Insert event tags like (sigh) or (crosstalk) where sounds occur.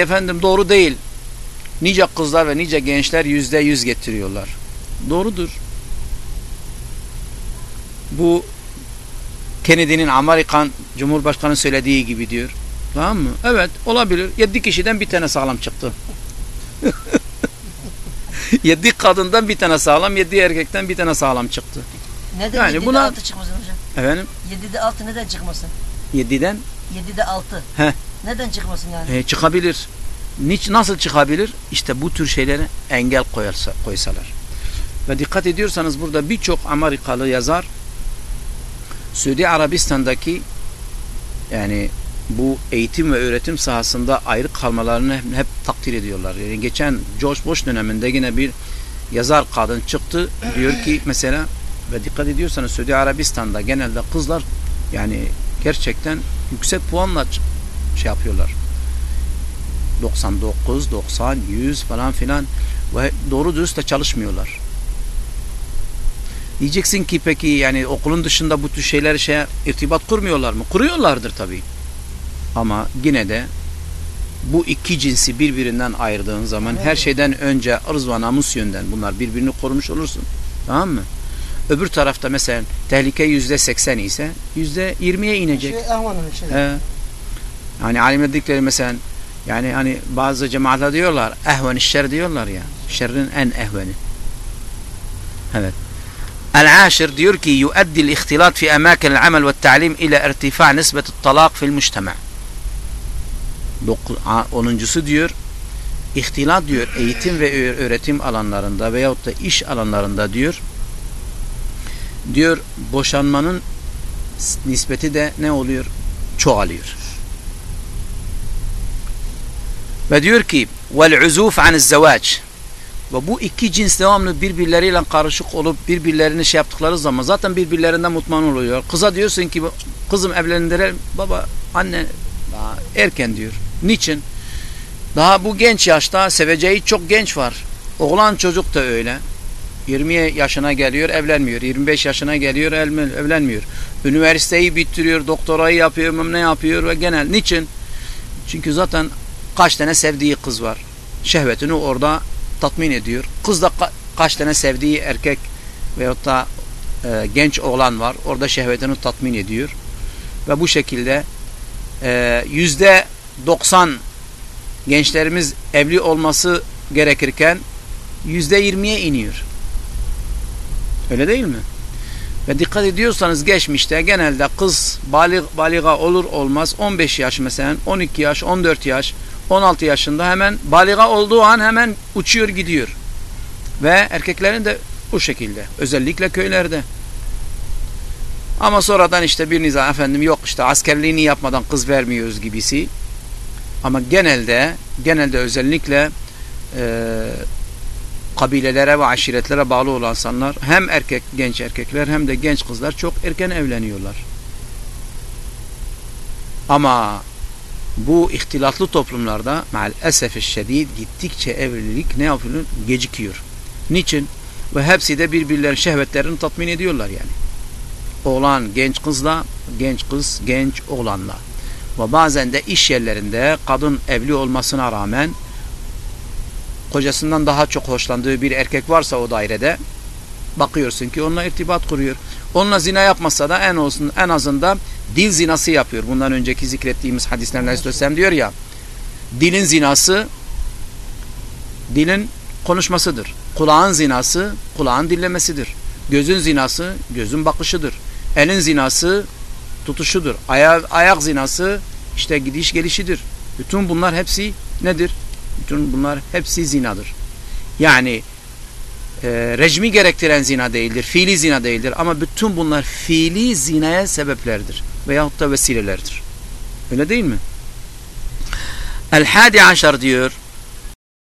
efendim doğru değil. Nice kızlar ve nice gençler yüzde yüz getiriyorlar. Doğrudur. Bu Kennedy'nin Amerikan Cumhurbaşkanı söylediği gibi diyor. Tamam mı? Evet olabilir. Yedi kişiden bir tane sağlam çıktı. (laughs) yedi kadından bir tane sağlam, yedi erkekten bir tane sağlam çıktı. Neden Yani 7'de buna- 6 çıkmasın hocam? Efendim? 7'de 6 neden çıkmasın? Yediden 7'de 6. He. Neden çıkmasın yani? e, çıkabilir. Niç, nasıl çıkabilir? İşte bu tür şeylere engel koyarsa, koysalar. Ve dikkat ediyorsanız burada birçok Amerikalı yazar Suudi Arabistan'daki yani bu eğitim ve öğretim sahasında ayrı kalmalarını hep, hep takdir ediyorlar. Yani geçen George Bush döneminde yine bir yazar kadın çıktı. Diyor ki mesela ve dikkat ediyorsanız Suudi Arabistan'da genelde kızlar yani gerçekten yüksek puanla şey yapıyorlar. 99, 90, 100 falan filan ve doğru dürüst de çalışmıyorlar. Diyeceksin ki peki yani okulun dışında bu tür şeyler şey irtibat kurmuyorlar mı? Kuruyorlardır tabii. Ama yine de bu iki cinsi birbirinden ayırdığın zaman her şeyden önce ırz ve namus yönden bunlar birbirini korumuş olursun. Tamam mı? Öbür tarafta mesela tehlike yüzde seksen ise yüzde yirmiye inecek. Şey. He. Hani alimler dedikleri mesela yani hani bazı cemaatler diyorlar ehven şer diyorlar ya. Şerrin en ehveni. Evet. El-Aşir diyor ki yuaddi ihtilat fi amakin amel ve ta'lim ile irtifa nisbeti talak fil mujtema. Onuncusu diyor ihtilat diyor eğitim ve öğretim alanlarında veyahut da iş alanlarında diyor diyor boşanmanın nispeti de ne oluyor? Çoğalıyor. Ve diyor ki vel uzuf aniz zevaç ve bu iki cins devamlı birbirleriyle karışık olup birbirlerini şey yaptıkları zaman zaten birbirlerinden mutmain oluyor. Kıza diyorsun ki kızım evlendirelim. Baba anne daha erken diyor. Niçin? Daha bu genç yaşta seveceği çok genç var. Oğlan çocuk da öyle. 20 yaşına geliyor evlenmiyor. 25 yaşına geliyor evlen- evlenmiyor. Üniversiteyi bitiriyor, doktorayı yapıyor, ne yapıyor ve genel. Niçin? Çünkü zaten kaç tane sevdiği kız var. Şehvetini orada tatmin ediyor. Kız da ka- kaç tane sevdiği erkek veyahut da e, genç oğlan var. Orada şehvetini tatmin ediyor. Ve bu şekilde e, yüzde 90 gençlerimiz evli olması gerekirken yüzde 20'ye iniyor. Öyle değil mi? Ve dikkat ediyorsanız geçmişte genelde kız balig, baliga olur olmaz 15 yaş mesela 12 yaş 14 yaş 16 yaşında hemen baliga olduğu an hemen uçuyor gidiyor. Ve erkeklerin de bu şekilde özellikle köylerde. Ama sonradan işte bir nizam efendim yok işte askerliğini yapmadan kız vermiyoruz gibisi. Ama genelde genelde özellikle e, kabilelere ve aşiretlere bağlı olan insanlar hem erkek genç erkekler hem de genç kızlar çok erken evleniyorlar. Ama bu ihtilatlı toplumlarda maalesef şiddet gittikçe evlilik ne yapıyor? Gecikiyor. Niçin? Ve hepsi de birbirlerinin şehvetlerini tatmin ediyorlar yani. Oğlan genç kızla, genç kız genç oğlanla. Ve bazen de iş yerlerinde kadın evli olmasına rağmen kocasından daha çok hoşlandığı bir erkek varsa o dairede bakıyorsun ki onunla irtibat kuruyor. Onunla zina yapmasa da en olsun en azından dil zinası yapıyor. Bundan önceki zikrettiğimiz hadislerden Aleyhisselam diyor ya dilin zinası dilin konuşmasıdır. Kulağın zinası kulağın dinlemesidir. Gözün zinası gözün bakışıdır. Elin zinası tutuşudur. Aya, ayak zinası işte gidiş gelişidir. Bütün bunlar hepsi nedir? Bütün bunlar hepsi zinadır. Yani e, rejmi gerektiren zina değildir, fiili zina değildir ama bütün bunlar fiili zinaya sebeplerdir veyahut da vesilelerdir. Öyle değil mi? El hadi aşar diyor